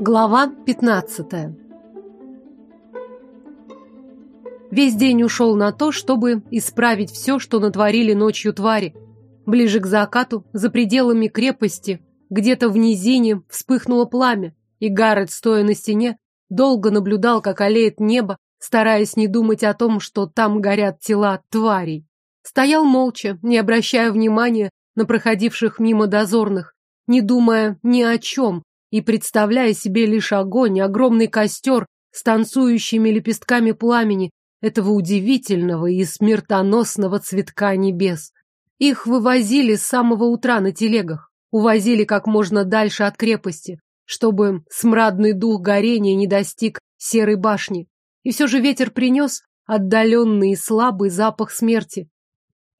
Глава 15 Весь день ушел на то, чтобы исправить все, что натворили ночью твари. Ближе к закату, за пределами крепости, где-то в низине вспыхнуло пламя, и Гаррет, стоя на стене, долго наблюдал, как олеет небо, стараясь не думать о том, что там горят тела тварей. Стоял молча, не обращая внимания на проходивших мимо дозорных, не думая ни о чем и представляя себе лишь огонь, огромный костер с танцующими лепестками пламени этого удивительного и смертоносного цветка небес. Их вывозили с самого утра на телегах, увозили как можно дальше от крепости, чтобы смрадный дух горения не достиг серой башни. И все же ветер принес отдаленный и слабый запах смерти.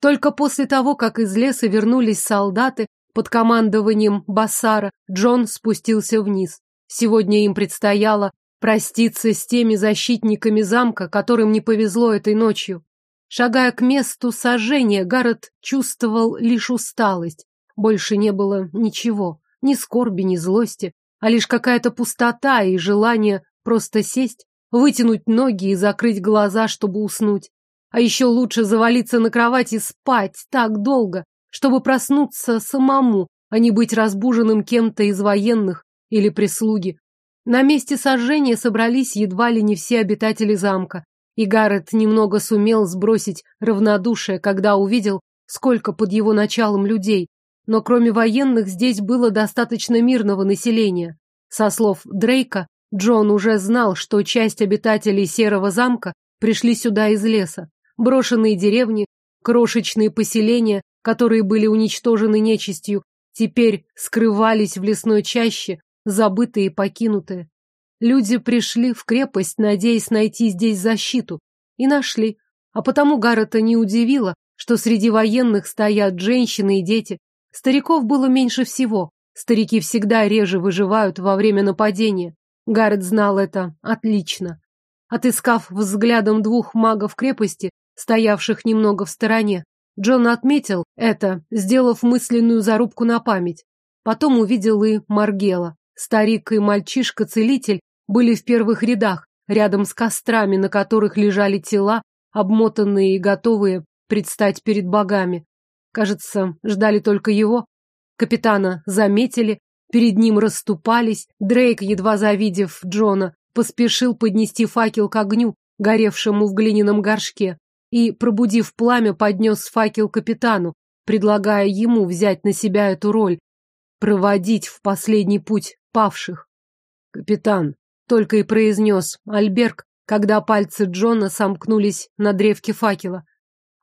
Только после того, как из леса вернулись солдаты под командованием Бассара, Джон спустился вниз. Сегодня им предстояло проститься с теми защитниками замка, которым не повезло этой ночью. Шагая к месту сожжения, Гаррет чувствовал лишь усталость. Больше не было ничего, ни скорби, ни злости, а лишь какая-то пустота и желание просто сесть, вытянуть ноги и закрыть глаза, чтобы уснуть. А еще лучше завалиться на кровать и спать так долго, чтобы проснуться самому, а не быть разбуженным кем-то из военных или прислуги. На месте сожжения собрались едва ли не все обитатели замка, и Гаррет немного сумел сбросить равнодушие, когда увидел, сколько под его началом людей, но кроме военных здесь было достаточно мирного населения. Со слов Дрейка, Джон уже знал, что часть обитателей Серого замка пришли сюда из леса. Брошенные деревни, крошечные поселения, которые были уничтожены нечистью, теперь скрывались в лесной чаще, забытые и покинутые. Люди пришли в крепость, надеясь найти здесь защиту, и нашли. А потому Гаррета не удивило, что среди военных стоят женщины и дети. Стариков было меньше всего. Старики всегда реже выживают во время нападения. Гаррет знал это отлично. Отыскав взглядом двух магов крепости, стоявших немного в стороне, Джон отметил это, сделав мысленную зарубку на память. Потом увидел и Маргела. Старик и мальчишка-целитель были в первых рядах, рядом с кострами, на которых лежали тела, обмотанные и готовые предстать перед богами. Кажется, ждали только его. Капитана заметили, перед ним расступались. Дрейк, едва завидев Джона, поспешил поднести факел к огню, горевшему в глиняном горшке, и, пробудив пламя, поднес факел капитану, предлагая ему взять на себя эту роль, проводить в последний путь павших. Капитан только и произнес Альберг, когда пальцы Джона сомкнулись на древке факела.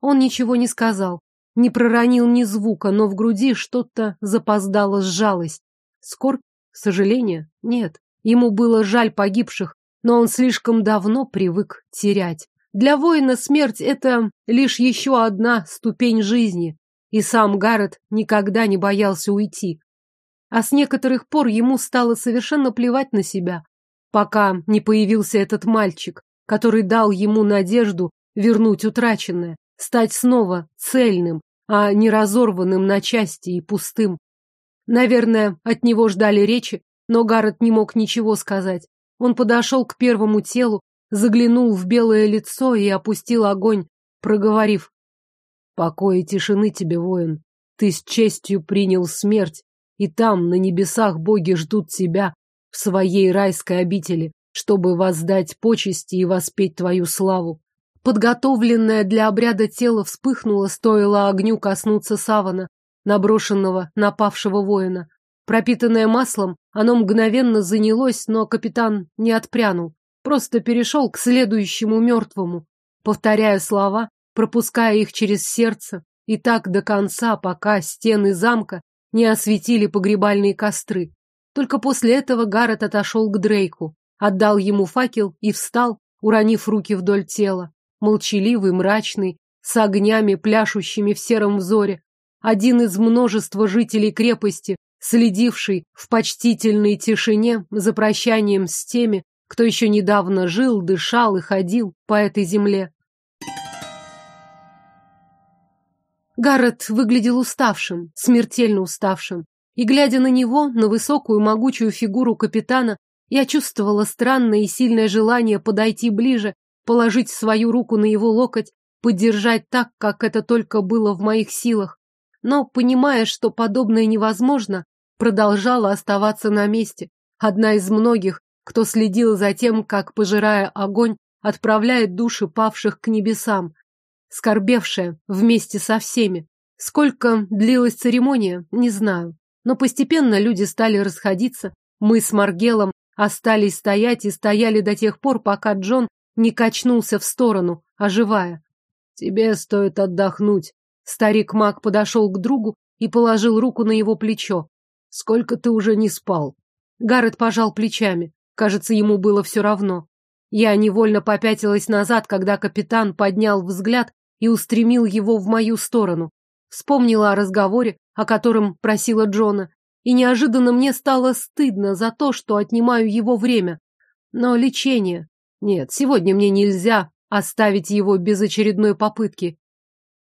Он ничего не сказал, не проронил ни звука, но в груди что-то запоздало сжалось. Скорбь? Сожаление? Нет. Ему было жаль погибших, но он слишком давно привык терять. Для воина смерть — это лишь еще одна ступень жизни, и сам Гаррет никогда не боялся уйти. А с некоторых пор ему стало совершенно плевать на себя, пока не появился этот мальчик, который дал ему надежду вернуть утраченное, стать снова цельным, а не разорванным на части и пустым. Наверное, от него ждали речи, но Гаррет не мог ничего сказать. Он подошел к первому телу, заглянул в белое лицо и опустил огонь, проговорив. «Покой и тишины тебе, воин. Ты с честью принял смерть, и там, на небесах, боги ждут тебя в своей райской обители, чтобы воздать почести и воспеть твою славу. Подготовленное для обряда тело вспыхнуло, стоило огню коснуться савана, наброшенного на павшего воина. Пропитанное маслом, оно мгновенно занялось, но капитан не отпрянул, просто перешел к следующему мертвому, повторяя слова, пропуская их через сердце, и так до конца, пока стены замка не осветили погребальные костры. Только после этого Гаррет отошел к Дрейку, отдал ему факел и встал, уронив руки вдоль тела, молчаливый, мрачный, с огнями, пляшущими в сером взоре. Один из множества жителей крепости, следивший в почтительной тишине за прощанием с теми, кто еще недавно жил, дышал и ходил по этой земле. Гаррет выглядел уставшим, смертельно уставшим. И, глядя на него, на высокую могучую фигуру капитана, я чувствовала странное и сильное желание подойти ближе, положить свою руку на его локоть, поддержать так, как это только было в моих силах. Но, понимая, что подобное невозможно, продолжала оставаться на месте. Одна из многих, кто следил за тем, как, пожирая огонь, отправляет души павших к небесам, скорбевшая вместе со всеми. Сколько длилась церемония, не знаю. Но постепенно люди стали расходиться. Мы с Маргелом остались стоять и стояли до тех пор, пока Джон не качнулся в сторону, оживая. «Тебе стоит отдохнуть». Старик маг подошел к другу и положил руку на его плечо. «Сколько ты уже не спал?» Гаррет пожал плечами. Кажется, ему было все равно. Я невольно попятилась назад, когда капитан поднял взгляд и устремил его в мою сторону. Вспомнила о разговоре, о котором просила Джона, и неожиданно мне стало стыдно за то, что отнимаю его время. Но лечение... Нет, сегодня мне нельзя оставить его без очередной попытки.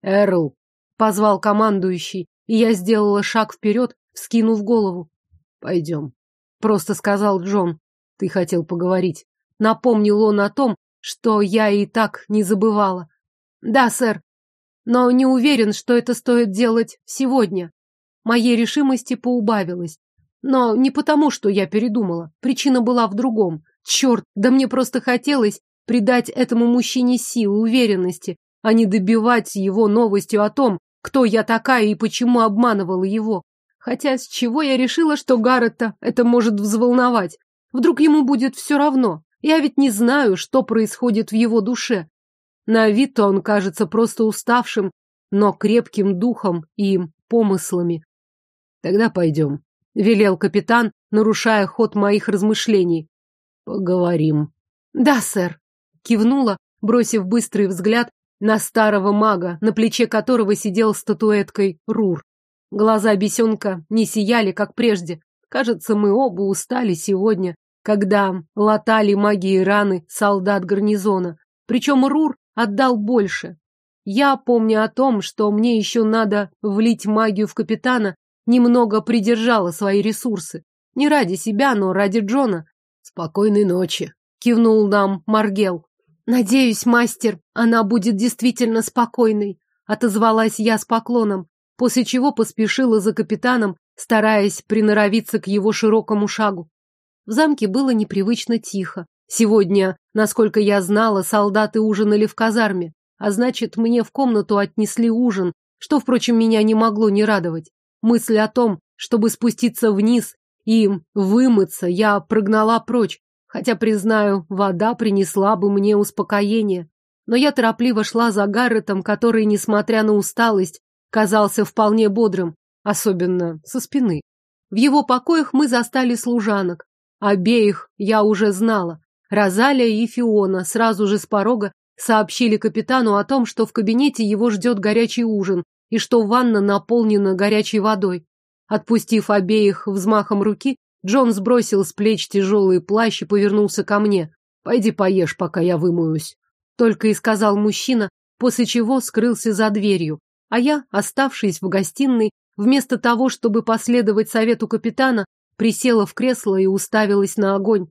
«Эрл!» — позвал командующий, и я сделала шаг вперед, вскинув голову. «Пойдем», — просто сказал Джон. «Ты хотел поговорить». Напомнил он о том, что я и так не забывала. Да, сэр, но не уверен, что это стоит делать сегодня. Моей решимости поубавилось. Но не потому, что я передумала. Причина была в другом. Черт, да мне просто хотелось придать этому мужчине силы, уверенности, а не добивать его новостью о том, кто я такая и почему обманывала его. Хотя с чего я решила, что Гаррета это может взволновать? Вдруг ему будет все равно? Я ведь не знаю, что происходит в его душе. На вид он кажется просто уставшим, но крепким духом и помыслами. Тогда пойдем, — велел капитан, нарушая ход моих размышлений. Поговорим. Да, сэр, — кивнула, бросив быстрый взгляд на старого мага, на плече которого сидел статуэткой Рур. Глаза бесенка не сияли, как прежде. Кажется, мы оба устали сегодня когда латали магии раны солдат гарнизона. Причем Рур отдал больше. Я, помня о том, что мне еще надо влить магию в капитана, немного придержала свои ресурсы. Не ради себя, но ради Джона. Спокойной ночи, кивнул нам Маргел. Надеюсь, мастер, она будет действительно спокойной, отозвалась я с поклоном, после чего поспешила за капитаном, стараясь приноровиться к его широкому шагу. В замке было непривычно тихо. Сегодня, насколько я знала, солдаты ужинали в казарме, а значит, мне в комнату отнесли ужин, что, впрочем, меня не могло не радовать. Мысль о том, чтобы спуститься вниз и вымыться, я прогнала прочь, хотя, признаю, вода принесла бы мне успокоение. Но я торопливо шла за Гарретом, который, несмотря на усталость, казался вполне бодрым, особенно со спины. В его покоях мы застали служанок, Обеих я уже знала. Розалия и Фиона сразу же с порога сообщили капитану о том, что в кабинете его ждет горячий ужин и что ванна наполнена горячей водой. Отпустив обеих взмахом руки, Джон сбросил с плеч тяжелый плащ и повернулся ко мне. «Пойди поешь, пока я вымоюсь», — только и сказал мужчина, после чего скрылся за дверью. А я, оставшись в гостиной, вместо того, чтобы последовать совету капитана, Присела в кресло и уставилась на огонь.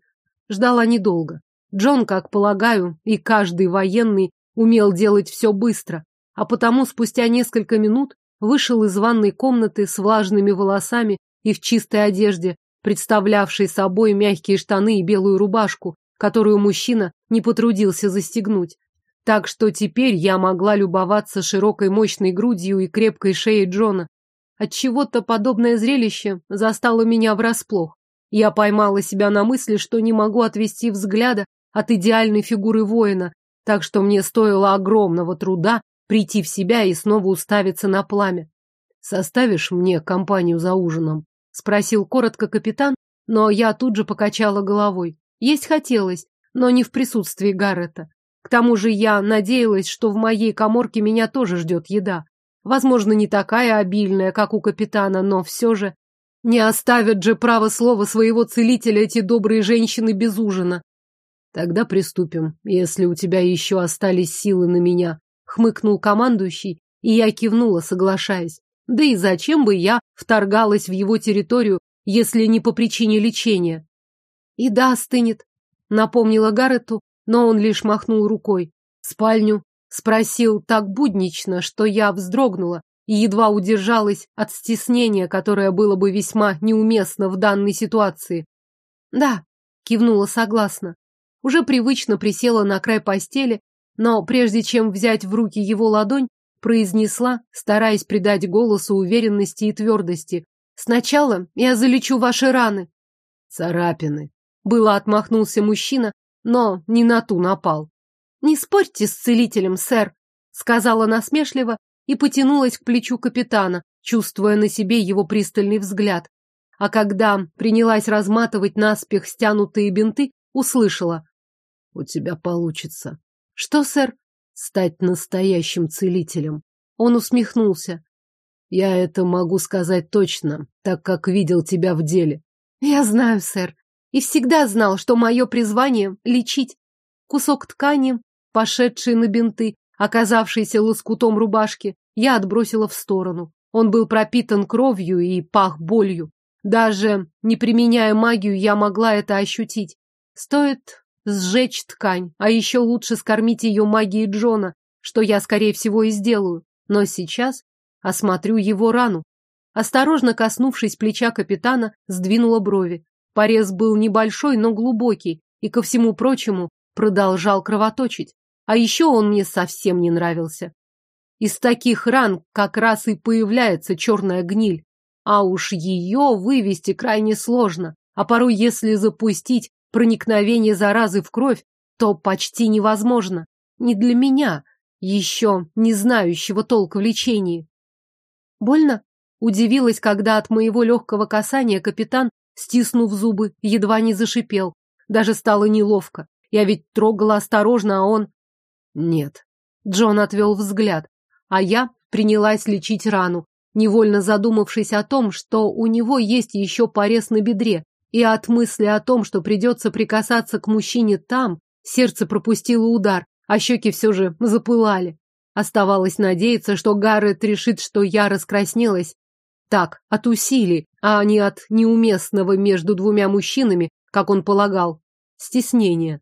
Ждала недолго. Джон, как полагаю, и каждый военный умел делать все быстро, а потому спустя несколько минут вышел из ванной комнаты с влажными волосами и в чистой одежде, представлявшей собой мягкие штаны и белую рубашку, которую мужчина не потрудился застегнуть. Так что теперь я могла любоваться широкой мощной грудью и крепкой шеей Джона, Отчего-то подобное зрелище застало меня врасплох. Я поймала себя на мысли, что не могу отвести взгляда от идеальной фигуры воина, так что мне стоило огромного труда прийти в себя и снова уставиться на пламя. «Составишь мне компанию за ужином?» — спросил коротко капитан, но я тут же покачала головой. Есть хотелось, но не в присутствии Гаррета. К тому же я надеялась, что в моей коморке меня тоже ждет еда. Возможно, не такая обильная, как у капитана, но все же не оставят же право слова своего целителя эти добрые женщины без ужина. Тогда приступим, если у тебя еще остались силы на меня, хмыкнул командующий, и я кивнула, соглашаясь. Да и зачем бы я вторгалась в его территорию, если не по причине лечения? И да, остынет, напомнила Гаррету, но он лишь махнул рукой. Спальню спросил так буднично, что я вздрогнула и едва удержалась от стеснения, которое было бы весьма неуместно в данной ситуации. Да, кивнула согласно. Уже привычно присела на край постели, но прежде чем взять в руки его ладонь, произнесла, стараясь придать голосу уверенности и твердости. «Сначала я залечу ваши раны». «Царапины», — было отмахнулся мужчина, но не на ту напал. «Не спорьте с целителем, сэр», — сказала насмешливо и потянулась к плечу капитана, чувствуя на себе его пристальный взгляд. А когда принялась разматывать наспех стянутые бинты, услышала. «У тебя получится». «Что, сэр?» «Стать настоящим целителем». Он усмехнулся. «Я это могу сказать точно, так как видел тебя в деле». «Я знаю, сэр, и всегда знал, что мое призвание — лечить. Кусок ткани, пошедший на бинты, оказавшийся лоскутом рубашки, я отбросила в сторону. Он был пропитан кровью и пах болью. Даже не применяя магию, я могла это ощутить. Стоит сжечь ткань, а еще лучше скормить ее магией Джона, что я, скорее всего, и сделаю. Но сейчас осмотрю его рану. Осторожно коснувшись плеча капитана, сдвинула брови. Порез был небольшой, но глубокий, и, ко всему прочему, продолжал кровоточить. А еще он мне совсем не нравился. Из таких ран как раз и появляется черная гниль. А уж ее вывести крайне сложно. А порой, если запустить проникновение заразы в кровь, то почти невозможно. Не для меня, еще не знающего толка в лечении. Больно? Удивилась, когда от моего легкого касания капитан, стиснув зубы, едва не зашипел. Даже стало неловко. Я ведь трогала осторожно, а он... Нет. Джон отвел взгляд, а я принялась лечить рану, невольно задумавшись о том, что у него есть еще порез на бедре, и от мысли о том, что придется прикасаться к мужчине там, сердце пропустило удар, а щеки все же запылали. Оставалось надеяться, что Гаррет решит, что я раскраснелась. Так, от усилий, а не от неуместного между двумя мужчинами, как он полагал, стеснения.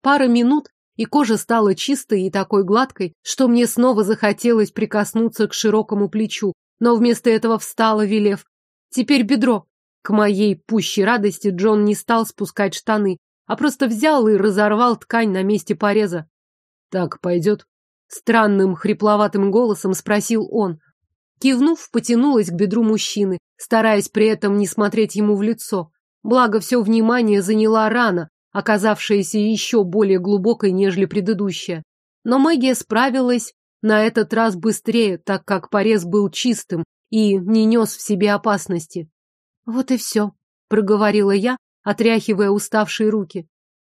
Пара минут, и кожа стала чистой и такой гладкой, что мне снова захотелось прикоснуться к широкому плечу, но вместо этого встала, велев. Теперь бедро. К моей пущей радости Джон не стал спускать штаны, а просто взял и разорвал ткань на месте пореза. Так пойдет? Странным хрипловатым голосом спросил он. Кивнув, потянулась к бедру мужчины, стараясь при этом не смотреть ему в лицо. Благо, все внимание заняла рана, оказавшаяся еще более глубокой, нежели предыдущая. Но магия справилась на этот раз быстрее, так как порез был чистым и не нес в себе опасности. «Вот и все», — проговорила я, отряхивая уставшие руки.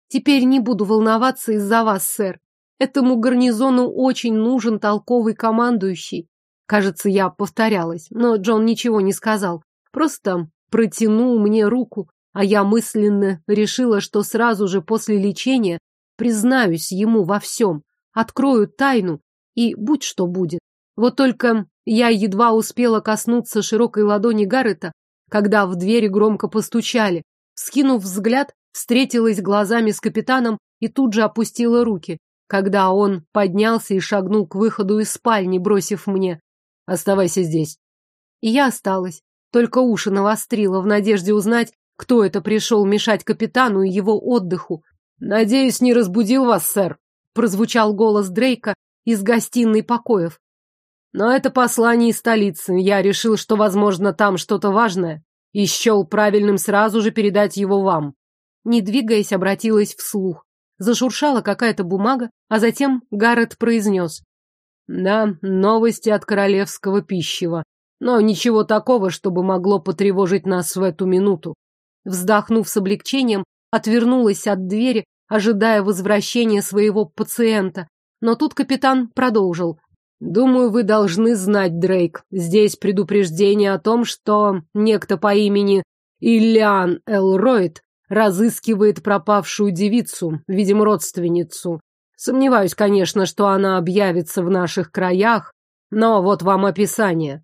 «Теперь не буду волноваться из-за вас, сэр. Этому гарнизону очень нужен толковый командующий». Кажется, я повторялась, но Джон ничего не сказал. Просто протянул мне руку, а я мысленно решила, что сразу же после лечения признаюсь ему во всем, открою тайну, и будь что будет. Вот только я едва успела коснуться широкой ладони Гаррета, когда в двери громко постучали. Скинув взгляд, встретилась глазами с капитаном и тут же опустила руки, когда он поднялся и шагнул к выходу из спальни, бросив мне «Оставайся здесь». И я осталась, только уши навострила в надежде узнать, кто это пришел мешать капитану и его отдыху? Надеюсь, не разбудил вас, сэр, прозвучал голос Дрейка из гостиной покоев. Но это послание из столицы. Я решил, что, возможно, там что-то важное, и счел правильным сразу же передать его вам. Не двигаясь, обратилась вслух. Зашуршала какая-то бумага, а затем Гаррет произнес. Да, новости от королевского пищева. Но ничего такого, чтобы могло потревожить нас в эту минуту. Вздохнув с облегчением, отвернулась от двери, ожидая возвращения своего пациента. Но тут капитан продолжил. «Думаю, вы должны знать, Дрейк. Здесь предупреждение о том, что некто по имени Ильян Элроид разыскивает пропавшую девицу, видимо, родственницу. Сомневаюсь, конечно, что она объявится в наших краях, но вот вам описание.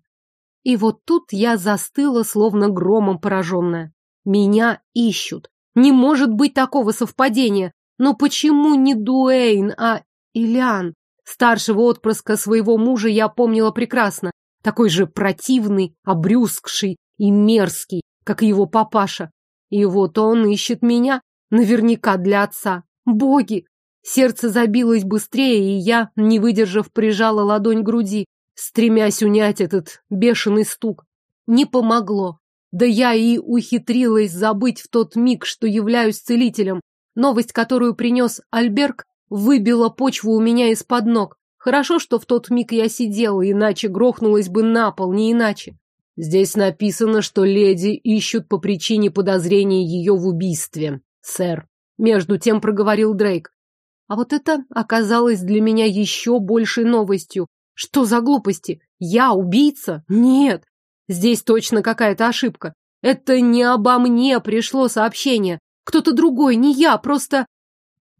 И вот тут я застыла, словно громом пораженная. Меня ищут. Не может быть такого совпадения. Но почему не Дуэйн, а Ильян? Старшего отпрыска своего мужа я помнила прекрасно. Такой же противный, обрюзгший и мерзкий, как его папаша. И вот он ищет меня, наверняка для отца. Боги! Сердце забилось быстрее, и я, не выдержав, прижала ладонь к груди, стремясь унять этот бешеный стук. Не помогло. Да я и ухитрилась забыть в тот миг, что являюсь целителем. Новость, которую принес Альберг, выбила почву у меня из-под ног. Хорошо, что в тот миг я сидела, иначе грохнулась бы на пол, не иначе. Здесь написано, что леди ищут по причине подозрения ее в убийстве, сэр. Между тем проговорил Дрейк. А вот это оказалось для меня еще большей новостью. Что за глупости? Я убийца? Нет. Здесь точно какая-то ошибка. Это не обо мне пришло сообщение. Кто-то другой, не я, просто...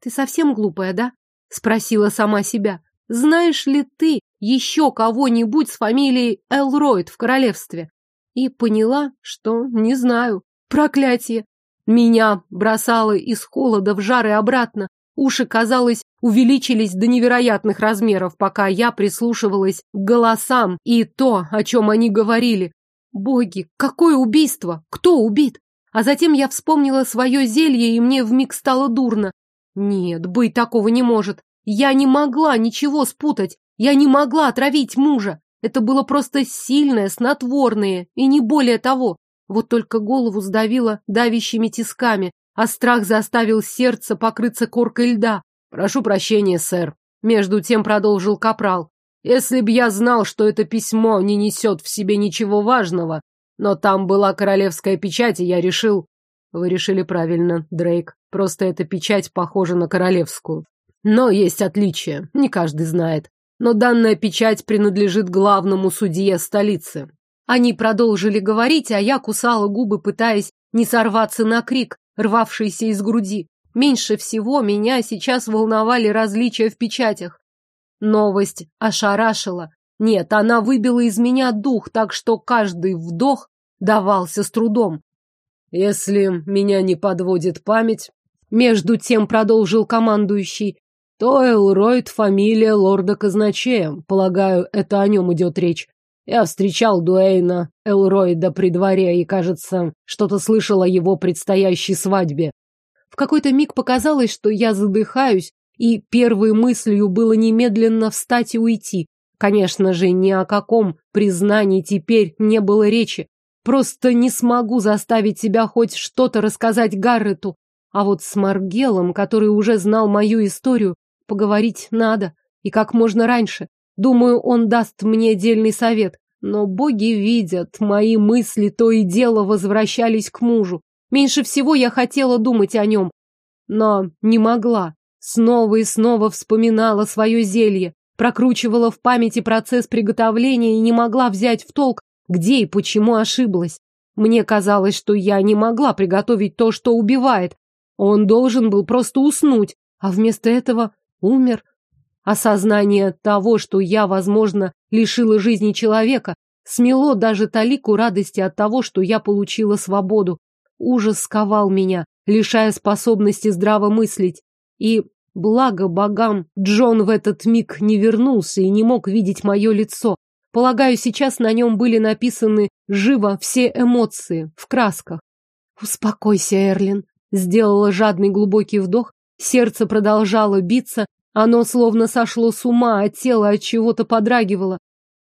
Ты совсем глупая, да? Спросила сама себя. Знаешь ли ты еще кого-нибудь с фамилией Элройд в королевстве? И поняла, что не знаю. Проклятие! Меня бросало из холода в жар и обратно. Уши, казалось, увеличились до невероятных размеров, пока я прислушивалась к голосам и то, о чем они говорили. Боги, какое убийство! Кто убит? А затем я вспомнила свое зелье, и мне вмиг стало дурно. Нет, быть такого не может. Я не могла ничего спутать. Я не могла отравить мужа. Это было просто сильное, снотворное, и не более того. Вот только голову сдавило давящими тисками, а страх заставил сердце покрыться коркой льда. «Прошу прощения, сэр», — между тем продолжил Капрал. «Если б я знал, что это письмо не несет в себе ничего важного, но там была королевская печать, и я решил...» «Вы решили правильно, Дрейк. Просто эта печать похожа на королевскую. Но есть отличия, не каждый знает. Но данная печать принадлежит главному судье столицы». Они продолжили говорить, а я кусала губы, пытаясь не сорваться на крик, рвавшийся из груди. Меньше всего меня сейчас волновали различия в печатях. Новость ошарашила. Нет, она выбила из меня дух, так что каждый вдох давался с трудом. Если меня не подводит память, между тем продолжил командующий, то Элройд фамилия лорда казначея. Полагаю, это о нем идет речь. Я встречал Дуэйна Элройда при дворе и, кажется, что-то слышал о его предстоящей свадьбе. В какой-то миг показалось, что я задыхаюсь, и первой мыслью было немедленно встать и уйти. Конечно же, ни о каком признании теперь не было речи. Просто не смогу заставить себя хоть что-то рассказать Гаррету. А вот с Маргелом, который уже знал мою историю, поговорить надо. И как можно раньше. Думаю, он даст мне дельный совет. Но боги видят, мои мысли то и дело возвращались к мужу. Меньше всего я хотела думать о нем, но не могла. Снова и снова вспоминала свое зелье, прокручивала в памяти процесс приготовления и не могла взять в толк, где и почему ошиблась. Мне казалось, что я не могла приготовить то, что убивает. Он должен был просто уснуть, а вместо этого умер. Осознание того, что я, возможно, лишила жизни человека, смело даже талику радости от того, что я получила свободу. Ужас сковал меня, лишая способности здраво мыслить. И, благо богам, Джон в этот миг не вернулся и не мог видеть мое лицо. Полагаю, сейчас на нем были написаны живо все эмоции, в красках. «Успокойся, Эрлин», — сделала жадный глубокий вдох, сердце продолжало биться, оно словно сошло с ума, а тело от чего-то подрагивало.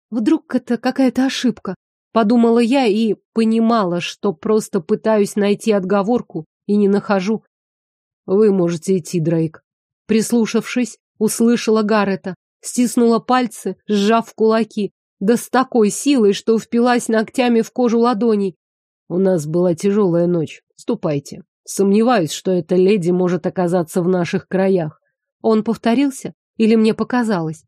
Вдруг это какая-то ошибка? Подумала я и понимала, что просто пытаюсь найти отговорку и не нахожу. Вы можете идти, Дрейк. Прислушавшись, услышала Гаррета, стиснула пальцы, сжав кулаки, да с такой силой, что впилась ногтями в кожу ладоней. У нас была тяжелая ночь. Ступайте. Сомневаюсь, что эта леди может оказаться в наших краях. Он повторился? Или мне показалось?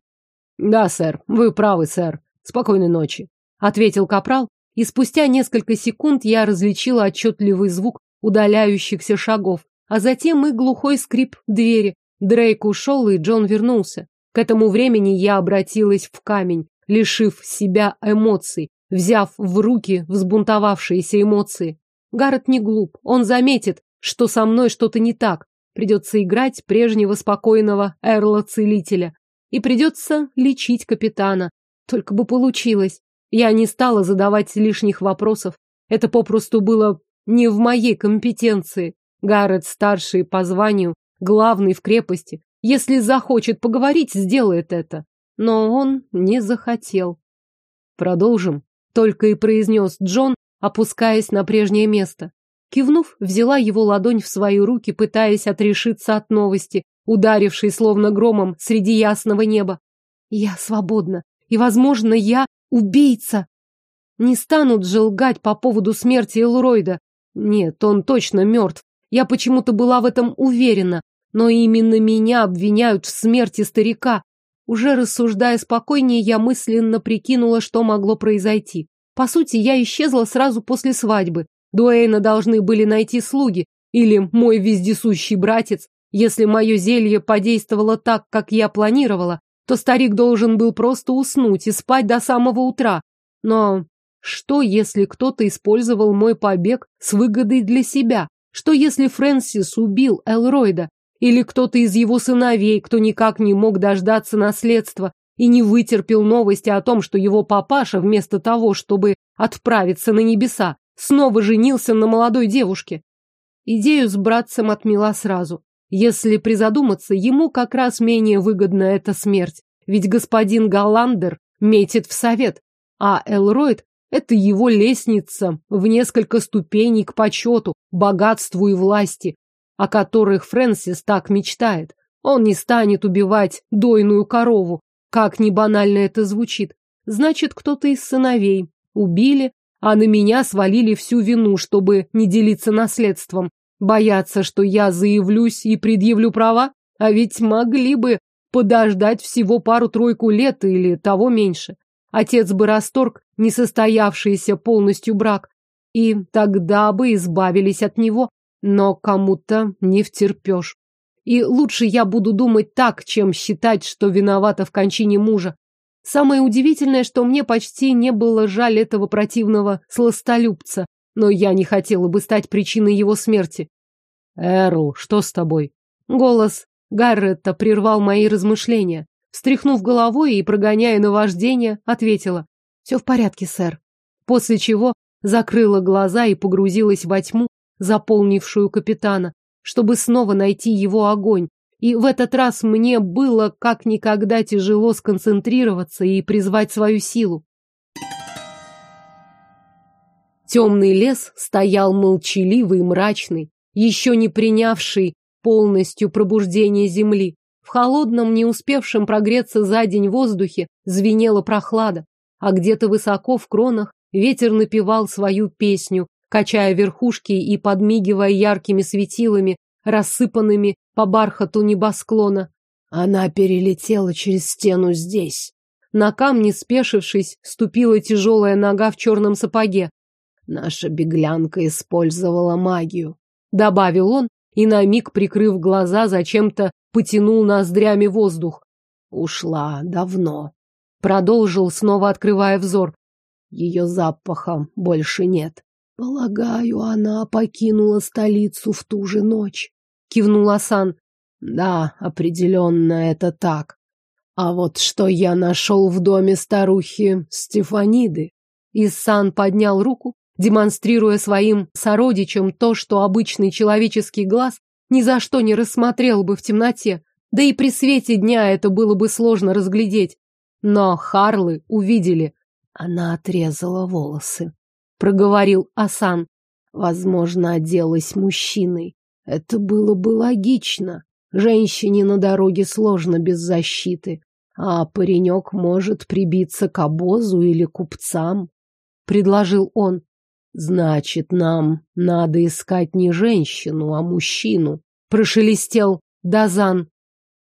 Да, сэр, вы правы, сэр. Спокойной ночи, ответил капрал, и спустя несколько секунд я различила отчетливый звук удаляющихся шагов, а затем и глухой скрип двери. Дрейк ушел, и Джон вернулся. К этому времени я обратилась в камень, лишив себя эмоций, взяв в руки взбунтовавшиеся эмоции. Гаррет не глуп, он заметит, что со мной что-то не так. Придется играть прежнего спокойного Эрла-целителя. И придется лечить капитана. Только бы получилось. Я не стала задавать лишних вопросов. Это попросту было не в моей компетенции. Гаррет старший по званию, главный в крепости. Если захочет поговорить, сделает это. Но он не захотел. Продолжим, только и произнес Джон, опускаясь на прежнее место. Кивнув, взяла его ладонь в свои руки, пытаясь отрешиться от новости, ударившей словно громом среди ясного неба. Я свободна, и, возможно, я убийца. Не станут же лгать по поводу смерти Элройда. Нет, он точно мертв. Я почему-то была в этом уверена, но именно меня обвиняют в смерти старика. Уже рассуждая спокойнее, я мысленно прикинула, что могло произойти. По сути, я исчезла сразу после свадьбы. Дуэйна должны были найти слуги, или мой вездесущий братец. Если мое зелье подействовало так, как я планировала, то старик должен был просто уснуть и спать до самого утра. Но что, если кто-то использовал мой побег с выгодой для себя? Что, если Фрэнсис убил Элройда? Или кто-то из его сыновей, кто никак не мог дождаться наследства и не вытерпел новости о том, что его папаша, вместо того, чтобы отправиться на небеса, снова женился на молодой девушке. Идею с братцем отмела сразу. Если призадуматься, ему как раз менее выгодна эта смерть. Ведь господин Галландер метит в совет, а Элройд – это его лестница в несколько ступеней к почету, богатству и власти, о которых Фрэнсис так мечтает. Он не станет убивать дойную корову, как ни банально это звучит. Значит, кто-то из сыновей убили, а на меня свалили всю вину, чтобы не делиться наследством. Боятся, что я заявлюсь и предъявлю права? А ведь могли бы подождать всего пару-тройку лет или того меньше. Отец бы расторг несостоявшийся полностью брак, и тогда бы избавились от него, но кому-то не втерпешь. И лучше я буду думать так, чем считать, что виновата в кончине мужа. Самое удивительное, что мне почти не было жаль этого противного сластолюбца, но я не хотела бы стать причиной его смерти. «Эрл, что с тобой?» Голос Гарретта прервал мои размышления. Встряхнув головой и прогоняя наваждение, ответила. «Все в порядке, сэр». После чего закрыла глаза и погрузилась во тьму, заполнившую капитана, чтобы снова найти его огонь, и в этот раз мне было как никогда тяжело сконцентрироваться и призвать свою силу. Темный лес стоял молчаливый и мрачный, еще не принявший полностью пробуждение земли. В холодном, не успевшем прогреться за день воздухе звенела прохлада, а где-то высоко в кронах ветер напевал свою песню, качая верхушки и подмигивая яркими светилами, рассыпанными по бархату небосклона. Она перелетела через стену здесь. На камне, спешившись, ступила тяжелая нога в черном сапоге. Наша беглянка использовала магию, добавил он и на миг, прикрыв глаза, зачем-то потянул ноздрями воздух. Ушла давно. Продолжил, снова открывая взор. Ее запаха больше нет. Полагаю, она покинула столицу в ту же ночь. Кивнул Асан. Да, определенно это так. А вот что я нашел в доме старухи Стефаниды? Исан поднял руку, демонстрируя своим сородичам то, что обычный человеческий глаз ни за что не рассмотрел бы в темноте. Да и при свете дня это было бы сложно разглядеть. Но Харлы увидели. Она отрезала волосы проговорил Асан. Возможно, оделась мужчиной. Это было бы логично. Женщине на дороге сложно без защиты, а паренек может прибиться к обозу или купцам, предложил он. Значит, нам надо искать не женщину, а мужчину, прошелестел Дазан.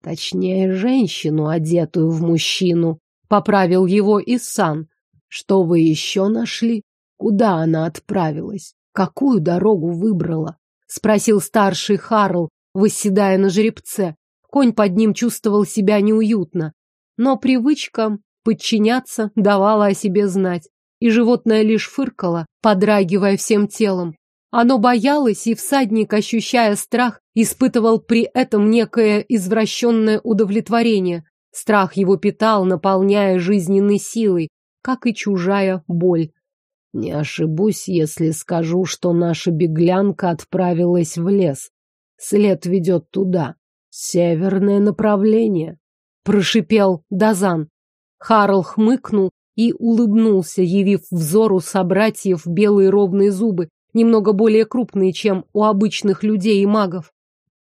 Точнее, женщину, одетую в мужчину, поправил его Исан. Что вы еще нашли? Куда она отправилась? Какую дорогу выбрала? Спросил старший Харл, восседая на жеребце. Конь под ним чувствовал себя неуютно. Но привычка подчиняться давала о себе знать. и животное лишь фыркало, подрагивая всем телом. Оно боялось, и всадник, ощущая страх, испытывал при этом некое извращенное удовлетворение. Страх его питал, наполняя жизненной силой, как и чужая боль. Не ошибусь, если скажу, что наша беглянка отправилась в лес. След ведет туда. Северное направление. Прошипел Дазан. Харл хмыкнул и улыбнулся, явив взору собратьев белые ровные зубы, немного более крупные, чем у обычных людей и магов.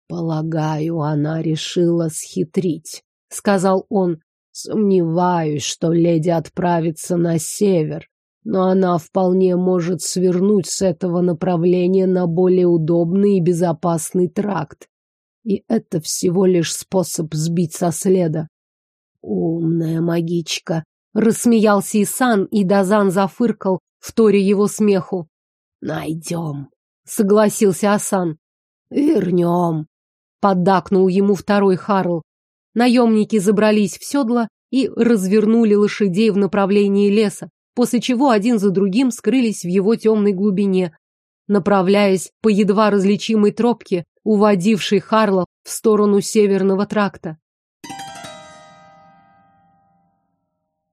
«Полагаю, она решила схитрить», — сказал он. «Сомневаюсь, что леди отправится на север, но она вполне может свернуть с этого направления на более удобный и безопасный тракт. И это всего лишь способ сбить со следа. Умная магичка. Рассмеялся Исан, и Дазан зафыркал, вторя его смеху. Найдем, согласился Асан. Вернем, поддакнул ему второй Харл. Наемники забрались в седло и развернули лошадей в направлении леса, после чего один за другим скрылись в его темной глубине, направляясь по едва различимой тропке, уводившей Харла в сторону северного тракта.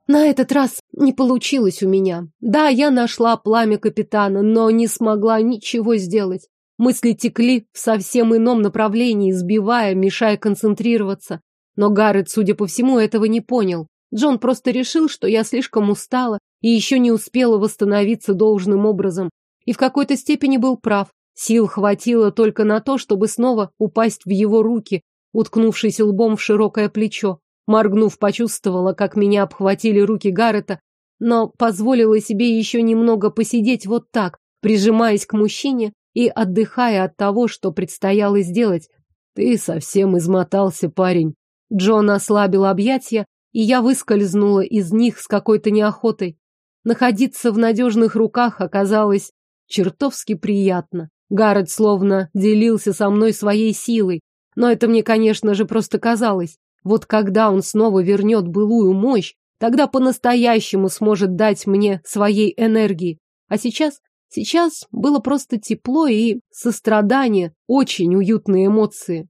На этот раз не получилось у меня. Да, я нашла пламя капитана, но не смогла ничего сделать. Мысли текли в совсем ином направлении, сбивая, мешая концентрироваться. Но Гаррет, судя по всему, этого не понял. Джон просто решил, что я слишком устала и еще не успела восстановиться должным образом. И в какой-то степени был прав. Сил хватило только на то, чтобы снова упасть в его руки, уткнувшись лбом в широкое плечо. Моргнув, почувствовала, как меня обхватили руки Гаррета, но позволила себе еще немного посидеть вот так, прижимаясь к мужчине и отдыхая от того, что предстояло сделать. Ты совсем измотался, парень. Джон ослабил объятия, и я выскользнула из них с какой-то неохотой. Находиться в надежных руках оказалось чертовски приятно. Гаррет словно делился со мной своей силой, но это мне, конечно же, просто казалось. Вот когда он снова вернет былую мощь, тогда по-настоящему сможет дать мне своей энергии. А сейчас, сейчас было просто тепло и сострадание, очень уютные эмоции.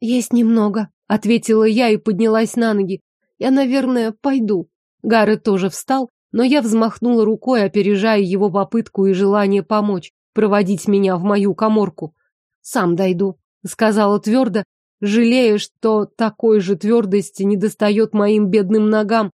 Есть немного, ответила я и поднялась на ноги. Я, наверное, пойду. Гаррет тоже встал, но я взмахнула рукой, опережая его попытку и желание помочь, проводить меня в мою коморку. Сам дойду, сказала твердо жалея, что такой же твердости не достает моим бедным ногам.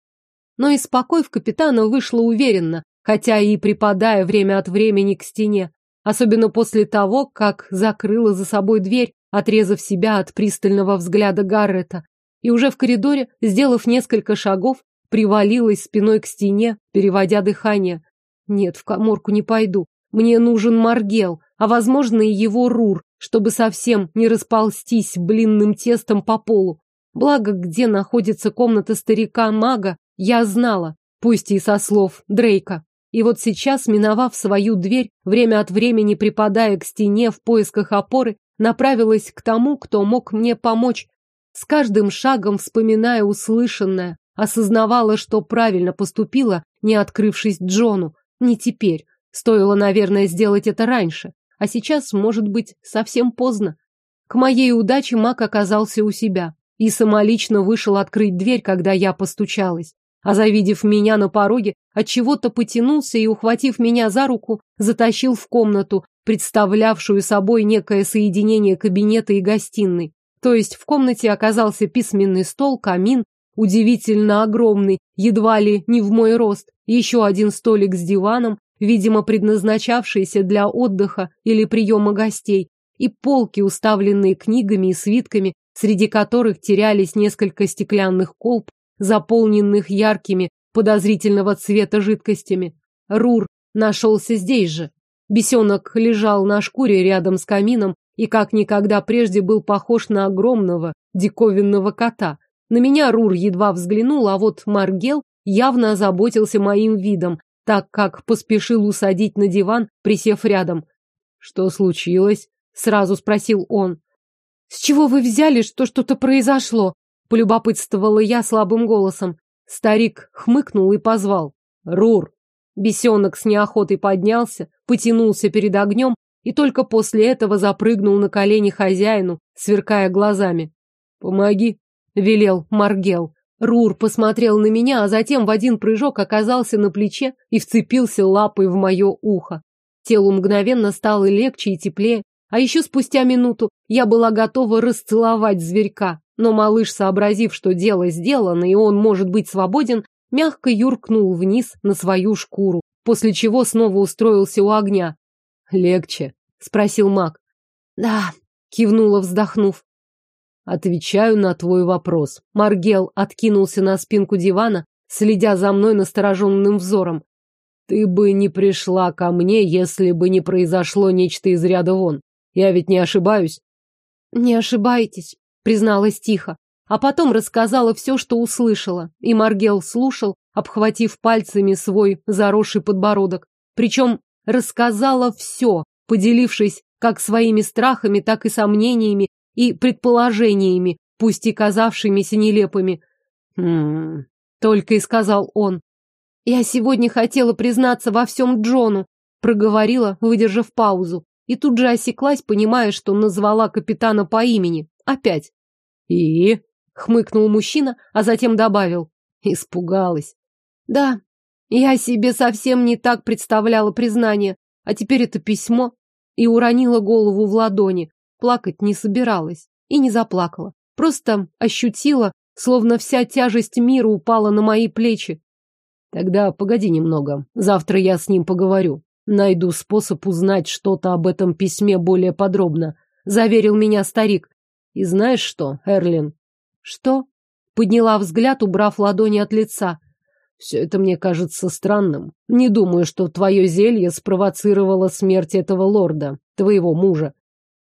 Но из покоев капитана вышла уверенно, хотя и припадая время от времени к стене, особенно после того, как закрыла за собой дверь, отрезав себя от пристального взгляда Гаррета, и уже в коридоре, сделав несколько шагов, привалилась спиной к стене, переводя дыхание. Нет, в коморку не пойду. Мне нужен Маргел, а, возможно, и его Рур, чтобы совсем не расползтись блинным тестом по полу. Благо, где находится комната старика-мага, я знала, пусть и со слов Дрейка. И вот сейчас, миновав свою дверь, время от времени припадая к стене в поисках опоры, направилась к тому, кто мог мне помочь. С каждым шагом, вспоминая услышанное, осознавала, что правильно поступила, не открывшись Джону. Не теперь. Стоило, наверное, сделать это раньше. А сейчас, может быть, совсем поздно. К моей удаче маг оказался у себя и самолично вышел открыть дверь, когда я постучалась. А завидев меня на пороге, от чего-то потянулся и, ухватив меня за руку, затащил в комнату, представлявшую собой некое соединение кабинета и гостиной. То есть в комнате оказался письменный стол, камин, удивительно огромный, едва ли не в мой рост, еще один столик с диваном, видимо, предназначавшиеся для отдыха или приема гостей, и полки, уставленные книгами и свитками, среди которых терялись несколько стеклянных колб, заполненных яркими, подозрительного цвета жидкостями. Рур нашелся здесь же. Бесенок лежал на шкуре рядом с камином и как никогда прежде был похож на огромного диковинного кота. На меня Рур едва взглянул, а вот Маргел явно озаботился моим видом, так как поспешил усадить на диван, присев рядом. «Что случилось?» — сразу спросил он. «С чего вы взяли, что что-то произошло?» — полюбопытствовала я слабым голосом. Старик хмыкнул и позвал. «Рур!» Бесенок с неохотой поднялся, потянулся перед огнем и только после этого запрыгнул на колени хозяину, сверкая глазами. «Помоги», — велел Маргел. Рур посмотрел на меня, а затем в один прыжок оказался на плече и вцепился лапой в мое ухо. Телу мгновенно стало легче и теплее, а еще спустя минуту я была готова расцеловать зверька, но малыш, сообразив, что дело сделано и он может быть свободен, мягко юркнул вниз на свою шкуру, после чего снова устроился у огня. «Легче?» — спросил маг. «Да», — кивнула, вздохнув. Отвечаю на твой вопрос. Маргел откинулся на спинку дивана, следя за мной настороженным взором. Ты бы не пришла ко мне, если бы не произошло нечто из ряда вон. Я ведь не ошибаюсь. Не ошибаетесь, призналась тихо, а потом рассказала все, что услышала. И Маргел слушал, обхватив пальцами свой заросший подбородок. Причем рассказала все, поделившись как своими страхами, так и сомнениями, и предположениями, пусть и казавшимися нелепыми. «Хм...» — только и сказал он. «Я сегодня хотела признаться во всем Джону», — проговорила, выдержав паузу, и тут же осеклась, понимая, что назвала капитана по имени. Опять. «И?» — хмыкнул мужчина, а затем добавил. Испугалась. «Да, я себе совсем не так представляла признание, а теперь это письмо». И уронила голову в ладони. Плакать не собиралась и не заплакала. Просто ощутила, словно вся тяжесть мира упала на мои плечи. Тогда погоди немного. Завтра я с ним поговорю. Найду способ узнать что-то об этом письме более подробно, заверил меня старик. И знаешь что, Эрлин? Что? Подняла взгляд, убрав ладони от лица. Все это мне кажется странным. Не думаю, что твое зелье спровоцировало смерть этого лорда, твоего мужа.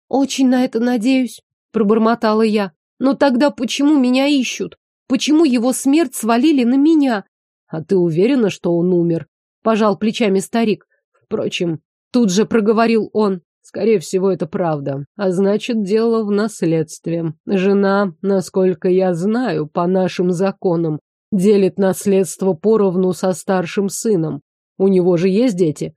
Очень на это надеюсь, пробормотала я. Но тогда почему меня ищут? Почему его смерть свалили на меня? А ты уверена, что он умер? Пожал плечами старик. Впрочем, тут же проговорил он. Скорее всего, это правда. А значит, дело в наследстве. Жена, насколько я знаю, по нашим законам, делит наследство поровну со старшим сыном. У него же есть дети?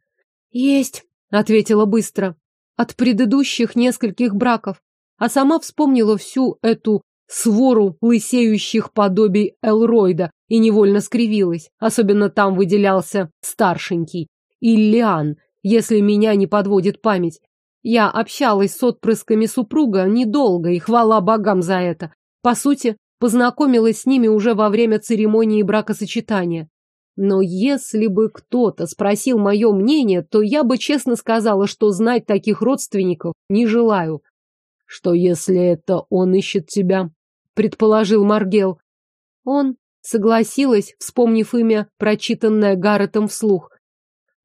Есть, ответила быстро от предыдущих нескольких браков, а сама вспомнила всю эту свору лысеющих подобий Элройда и невольно скривилась. Особенно там выделялся старшенький, Иллиан, если меня не подводит память. Я общалась с отпрысками супруга недолго, и хвала богам за это. По сути, познакомилась с ними уже во время церемонии бракосочетания. Но если бы кто-то спросил мое мнение, то я бы честно сказала, что знать таких родственников не желаю. Что если это он ищет тебя? Предположил Маргел. Он согласилась, вспомнив имя, прочитанное Гарретом вслух.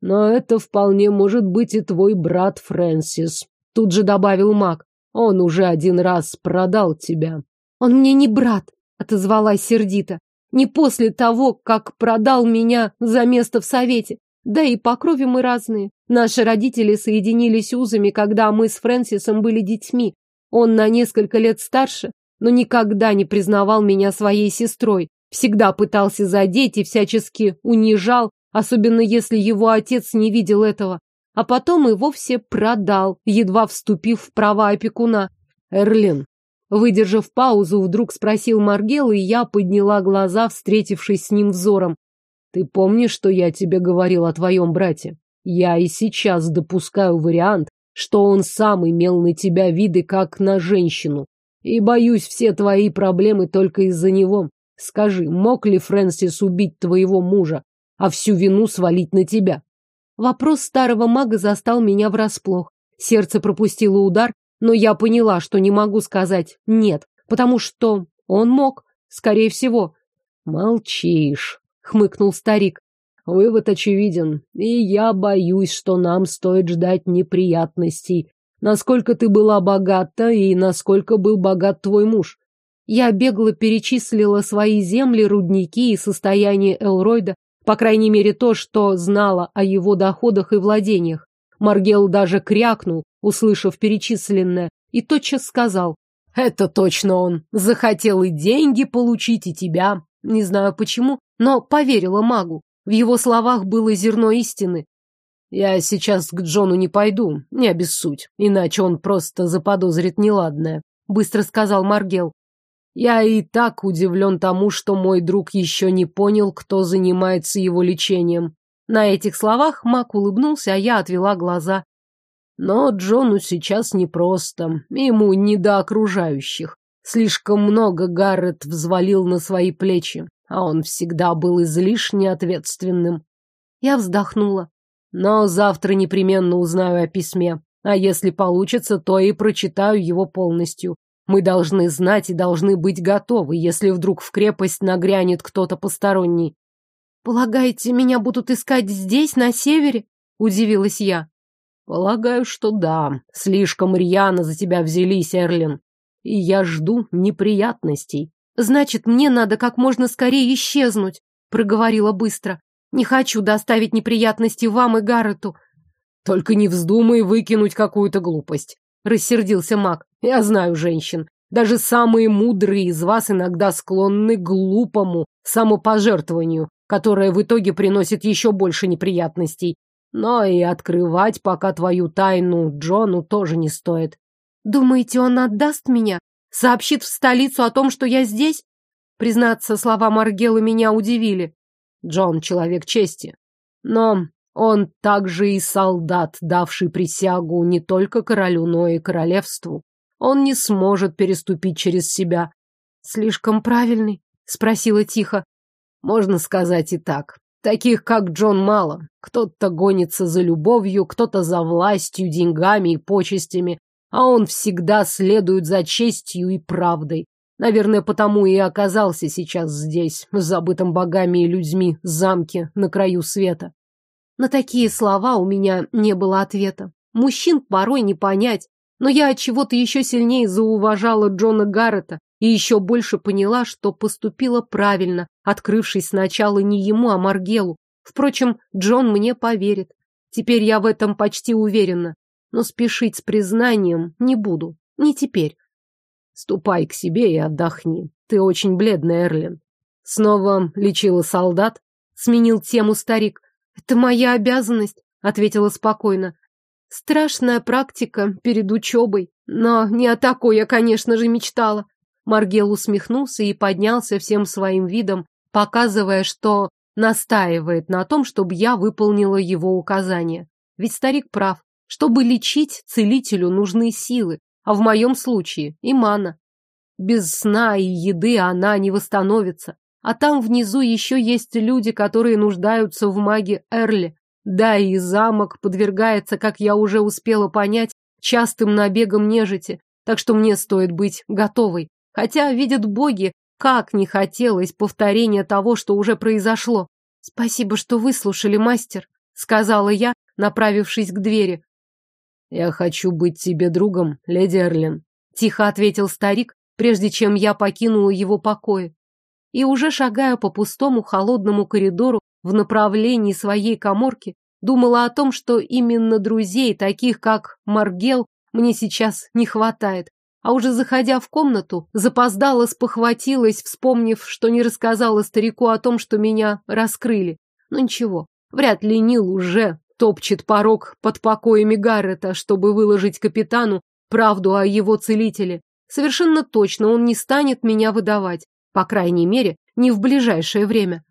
Но это вполне может быть и твой брат Фрэнсис. Тут же добавил маг. Он уже один раз продал тебя. Он мне не брат, отозвалась сердито. Не после того, как продал меня за место в совете. Да и по крови мы разные. Наши родители соединились узами, когда мы с Фрэнсисом были детьми. Он на несколько лет старше, но никогда не признавал меня своей сестрой. Всегда пытался задеть и всячески унижал, особенно если его отец не видел этого. А потом и вовсе продал, едва вступив в права опекуна. Эрлин, Выдержав паузу, вдруг спросил Маргел, и я подняла глаза, встретившись с ним взором. «Ты помнишь, что я тебе говорил о твоем брате? Я и сейчас допускаю вариант, что он сам имел на тебя виды как на женщину. И боюсь все твои проблемы только из-за него. Скажи, мог ли Фрэнсис убить твоего мужа, а всю вину свалить на тебя?» Вопрос старого мага застал меня врасплох. Сердце пропустило удар, но я поняла, что не могу сказать «нет», потому что он мог, скорее всего. «Молчишь», — хмыкнул старик. «Вывод очевиден, и я боюсь, что нам стоит ждать неприятностей. Насколько ты была богата и насколько был богат твой муж?» Я бегло перечислила свои земли, рудники и состояние Элройда, по крайней мере то, что знала о его доходах и владениях. Маргел даже крякнул, услышав перечисленное, и тотчас сказал. «Это точно он. Захотел и деньги получить, и тебя. Не знаю почему, но поверила магу. В его словах было зерно истины. «Я сейчас к Джону не пойду, не обессудь, иначе он просто заподозрит неладное», — быстро сказал Маргел. «Я и так удивлен тому, что мой друг еще не понял, кто занимается его лечением». На этих словах Мак улыбнулся, а я отвела глаза. Но Джону сейчас непросто, ему не до окружающих. Слишком много Гаррет взвалил на свои плечи, а он всегда был излишне ответственным. Я вздохнула. Но завтра непременно узнаю о письме, а если получится, то и прочитаю его полностью. Мы должны знать и должны быть готовы, если вдруг в крепость нагрянет кто-то посторонний. «Полагаете, меня будут искать здесь, на севере?» — удивилась я. Полагаю, что да. Слишком рьяно за тебя взялись, Эрлин. И я жду неприятностей. Значит, мне надо как можно скорее исчезнуть, проговорила быстро. Не хочу доставить неприятности вам и Гаррету. Только не вздумай выкинуть какую-то глупость, рассердился Мак. Я знаю женщин. Даже самые мудрые из вас иногда склонны к глупому самопожертвованию, которое в итоге приносит еще больше неприятностей. Но и открывать пока твою тайну Джону тоже не стоит. Думаете, он отдаст меня? Сообщит в столицу о том, что я здесь? Признаться, слова Маргелы меня удивили. Джон — человек чести. Но он также и солдат, давший присягу не только королю, но и королевству. Он не сможет переступить через себя. Слишком правильный? Спросила тихо. Можно сказать и так. Таких, как Джон, мало. Кто-то гонится за любовью, кто-то за властью, деньгами и почестями, а он всегда следует за честью и правдой. Наверное, потому и оказался сейчас здесь, в забытом богами и людьми замке на краю света. На такие слова у меня не было ответа. Мужчин порой не понять, но я от чего-то еще сильнее зауважала Джона Гаррета, и еще больше поняла, что поступила правильно, открывшись сначала не ему, а Маргелу. Впрочем, Джон мне поверит. Теперь я в этом почти уверена. Но спешить с признанием не буду. Не теперь. Ступай к себе и отдохни. Ты очень бледная, Эрлин. Снова лечила солдат? Сменил тему старик. Это моя обязанность, ответила спокойно. Страшная практика перед учебой. Но не о такой я, конечно же, мечтала. Маргел усмехнулся и поднялся всем своим видом, показывая, что настаивает на том, чтобы я выполнила его указания. Ведь старик прав. Чтобы лечить, целителю нужны силы, а в моем случае и мана. Без сна и еды она не восстановится. А там внизу еще есть люди, которые нуждаются в маге Эрли. Да, и замок подвергается, как я уже успела понять, частым набегам нежити, так что мне стоит быть готовой. Хотя, видят боги, как не хотелось повторения того, что уже произошло. Спасибо, что выслушали, мастер, сказала я, направившись к двери. Я хочу быть тебе другом, леди Эрлин, тихо ответил старик, прежде чем я покинула его покои. И уже шагая по пустому холодному коридору в направлении своей коморки, думала о том, что именно друзей, таких как Маргел, мне сейчас не хватает а уже заходя в комнату, запоздала, спохватилась, вспомнив, что не рассказала старику о том, что меня раскрыли. Но ничего, вряд ли Нил уже топчет порог под покоями Гаррета, чтобы выложить капитану правду о его целителе. Совершенно точно он не станет меня выдавать, по крайней мере, не в ближайшее время.